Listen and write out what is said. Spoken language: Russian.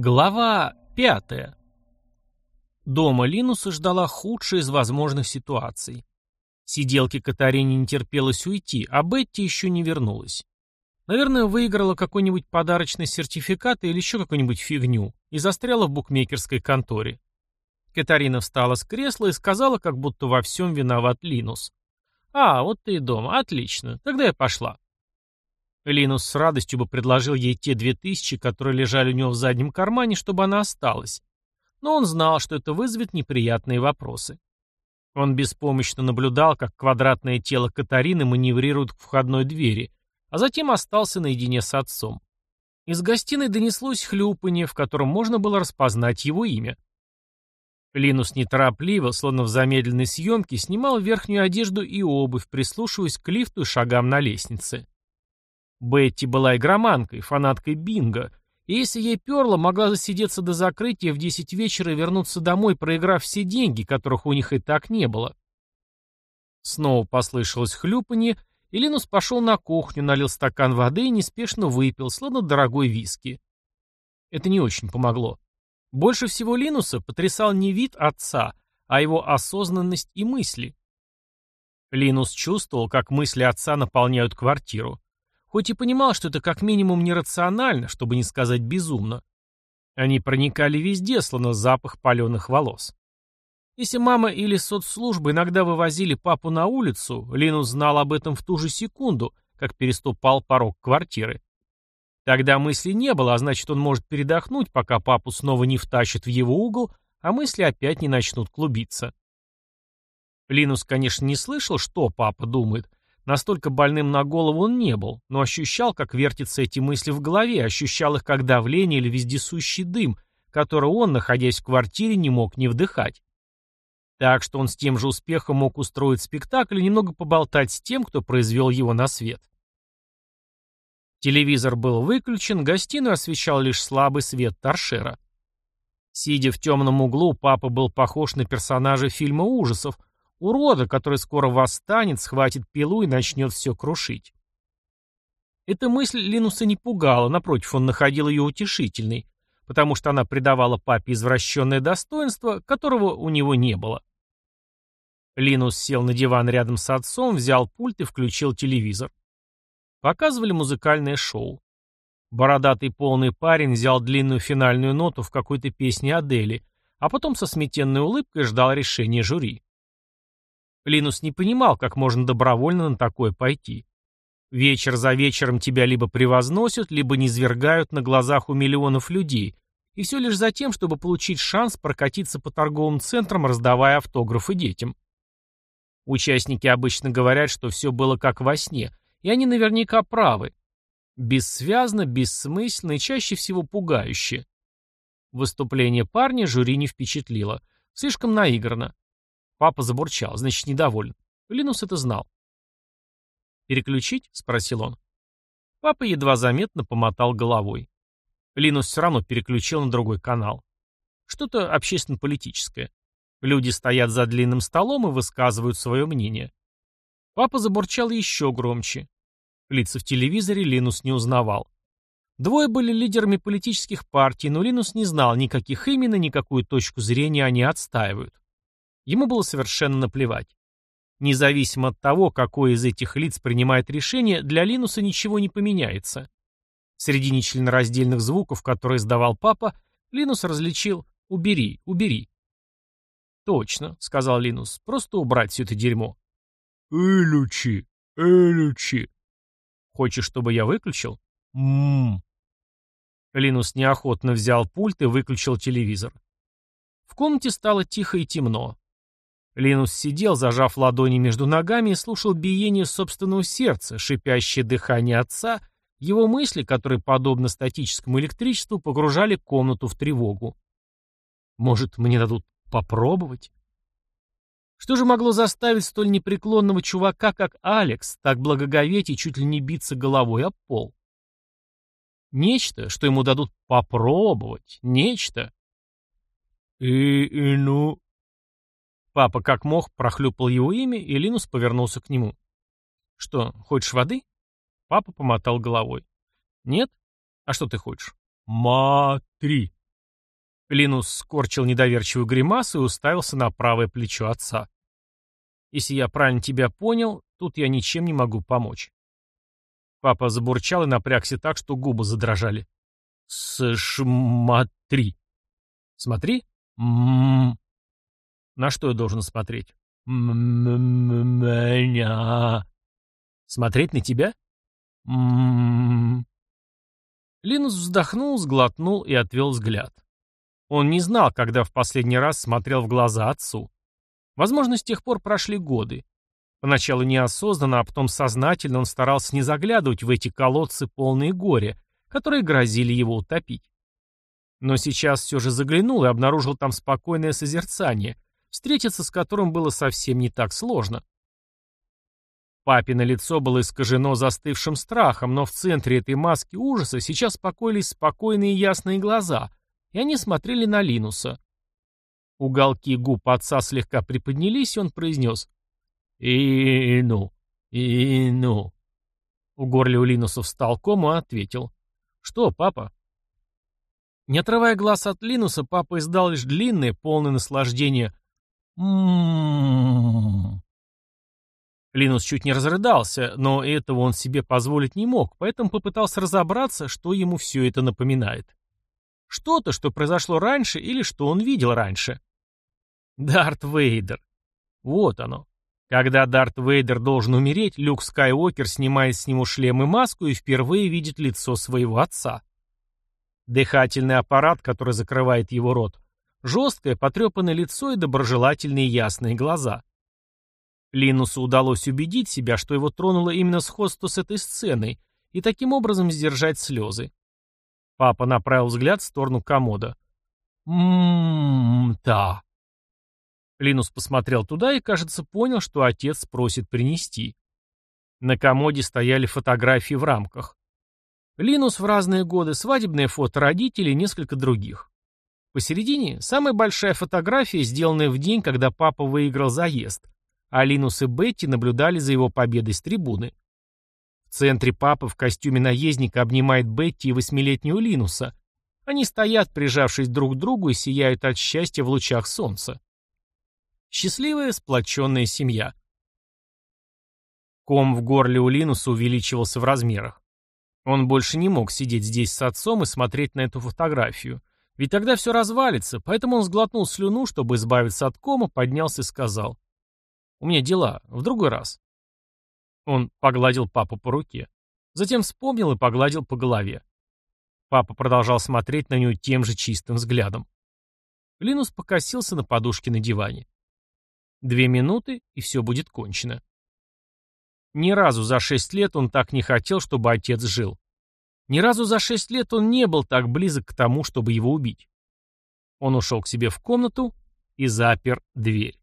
Глава пятая. Дома Линуса ждала худшая из возможных ситуаций. Сиделке Катарине не терпелось уйти, а Бетти еще не вернулась. Наверное, выиграла какой-нибудь подарочный сертификат или еще какую-нибудь фигню и застряла в букмекерской конторе. Катарина встала с кресла и сказала, как будто во всем виноват Линус. «А, вот ты и дома. Отлично. Тогда я пошла». Линус с радостью бы предложил ей те две тысячи, которые лежали у него в заднем кармане, чтобы она осталась. Но он знал, что это вызовет неприятные вопросы. Он беспомощно наблюдал, как квадратное тело Катарины маневрирует к входной двери, а затем остался наедине с отцом. Из гостиной донеслось хлюпанье, в котором можно было распознать его имя. Линус неторопливо, словно в замедленной съемке, снимал верхнюю одежду и обувь, прислушиваясь к лифту и шагам на лестнице. Бетти была игроманкой, фанаткой бинго, и если ей перло, могла засидеться до закрытия в 10 вечера и вернуться домой, проиграв все деньги, которых у них и так не было. Снова послышалось хлюпанье, и Линус пошел на кухню, налил стакан воды и неспешно выпил, словно дорогой виски. Это не очень помогло. Больше всего Линуса потрясал не вид отца, а его осознанность и мысли. Линус чувствовал, как мысли отца наполняют квартиру. Хоть и понимал, что это как минимум нерационально, чтобы не сказать безумно. Они проникали везде, словно запах паленых волос. Если мама или соцслужба иногда вывозили папу на улицу, Линус знал об этом в ту же секунду, как переступал порог квартиры. Тогда мысли не было, а значит, он может передохнуть, пока папу снова не втащат в его угол, а мысли опять не начнут клубиться. Линус, конечно, не слышал, что папа думает, Настолько больным на голову он не был, но ощущал, как вертятся эти мысли в голове, ощущал их как давление или вездесущий дым, который он, находясь в квартире, не мог не вдыхать. Так что он с тем же успехом мог устроить спектакль и немного поболтать с тем, кто произвел его на свет. Телевизор был выключен, гостиную освещал лишь слабый свет торшера. Сидя в темном углу, папа был похож на персонажа фильма ужасов, Урода, который скоро восстанет, схватит пилу и начнет все крушить. Эта мысль Линуса не пугала, напротив, он находил ее утешительной, потому что она придавала папе извращенное достоинство, которого у него не было. Линус сел на диван рядом с отцом, взял пульт и включил телевизор. Показывали музыкальное шоу. Бородатый полный парень взял длинную финальную ноту в какой-то песне Адели, а потом со сметенной улыбкой ждал решения жюри. Линус не понимал, как можно добровольно на такое пойти. Вечер за вечером тебя либо превозносят, либо низвергают на глазах у миллионов людей, и все лишь за тем, чтобы получить шанс прокатиться по торговым центрам, раздавая автографы детям. Участники обычно говорят, что все было как во сне, и они наверняка правы. Бессвязно, бессмысленно и чаще всего пугающе. Выступление парня жюри не впечатлило. Слишком наигранно. Папа забурчал, значит, недоволен. Линус это знал. «Переключить?» — спросил он. Папа едва заметно помотал головой. Линус все равно переключил на другой канал. Что-то общественно-политическое. Люди стоят за длинным столом и высказывают свое мнение. Папа забурчал еще громче. Лица в телевизоре Линус не узнавал. Двое были лидерами политических партий, но Линус не знал никаких именно, никакую точку зрения они отстаивают. Ему было совершенно наплевать. Независимо от того, какой из этих лиц принимает решение, для Линуса ничего не поменяется. Среди нечленораздельных звуков, которые издавал папа, Линус различил «убери, убери». «Точно», — сказал Линус, — «просто убрать все это дерьмо». «Элючи, элючи». «Хочешь, чтобы я выключил?» «Ммм». Линус неохотно взял пульт и выключил телевизор. В комнате стало тихо и темно. Линус сидел, зажав ладони между ногами, и слушал биение собственного сердца, шипящее дыхание отца, его мысли, которые, подобно статическому электричеству, погружали комнату в тревогу. «Может, мне дадут попробовать?» Что же могло заставить столь непреклонного чувака, как Алекс, так благоговеть и чуть ли не биться головой об пол? Нечто, что ему дадут попробовать, нечто. «И, и ну, Папа как мог прохлюпал его имя, и Линус повернулся к нему. «Что, хочешь воды?» Папа помотал головой. «Нет? А что ты хочешь?» «Матри!» Линус скорчил недоверчивую гримасу и уставился на правое плечо отца. «Если я правильно тебя понял, тут я ничем не могу помочь». Папа забурчал и напрягся так, что губы задрожали. «Смотри». «Смотри?» М -м -м. «На что я должен смотреть?» «Меня». «Смотреть на тебя?» Линус вздохнул, сглотнул и отвел взгляд. Он не знал, когда в последний раз смотрел в глаза отцу. Возможно, с тех пор прошли годы. Поначалу неосознанно, а потом сознательно он старался не заглядывать в эти колодцы полные горя, которые грозили его утопить. Но сейчас все же заглянул и обнаружил там спокойное созерцание, встретиться с которым было совсем не так сложно. Папино лицо было искажено застывшим страхом, но в центре этой маски ужаса сейчас покоились спокойные ясные глаза, и они смотрели на Линуса. Уголки губ отца слегка приподнялись, и он произнес «И ну, и ну». У горля у Линуса встал ком и ответил «Что, папа?» Не отрывая глаз от Линуса, папа издал лишь длинное, полное наслаждение «М-м-м». Линус чуть не разрыдался, но этого он себе позволить не мог, поэтому попытался разобраться, что ему все это напоминает. Что-то, что произошло раньше или что он видел раньше. Дарт Вейдер. Вот оно. Когда Дарт Вейдер должен умереть, Люк Скайуокер снимает с него шлем и маску и впервые видит лицо своего отца. Дыхательный аппарат, который закрывает его рот. Жесткое, потрепанное лицо и доброжелательные ясные глаза. Линусу удалось убедить себя, что его тронуло именно сходство с этой сценой, и таким образом сдержать слезы. Папа направил взгляд в сторону комода. «М-м-м-та». Линус посмотрел туда и, кажется, понял, что отец просит принести. На комоде стояли фотографии в рамках. Линус в разные годы, свадебное фото родителей несколько других. Посередине самая большая фотография, сделанная в день, когда папа выиграл заезд, а Линус и Бетти наблюдали за его победой с трибуны. В центре папа в костюме наездника обнимает Бетти и восьмилетнюю Линуса. Они стоят, прижавшись друг к другу и сияют от счастья в лучах солнца. Счастливая, сплоченная семья. Ком в горле у Линуса увеличивался в размерах. Он больше не мог сидеть здесь с отцом и смотреть на эту фотографию. Ведь тогда все развалится, поэтому он сглотнул слюну, чтобы избавиться от кома, поднялся и сказал. У меня дела. В другой раз. Он погладил папу по руке. Затем вспомнил и погладил по голове. Папа продолжал смотреть на него тем же чистым взглядом. Линус покосился на подушке на диване. Две минуты, и все будет кончено. Ни разу за шесть лет он так не хотел, чтобы отец жил. Ни разу за шесть лет он не был так близок к тому, чтобы его убить. Он ушел к себе в комнату и запер дверь.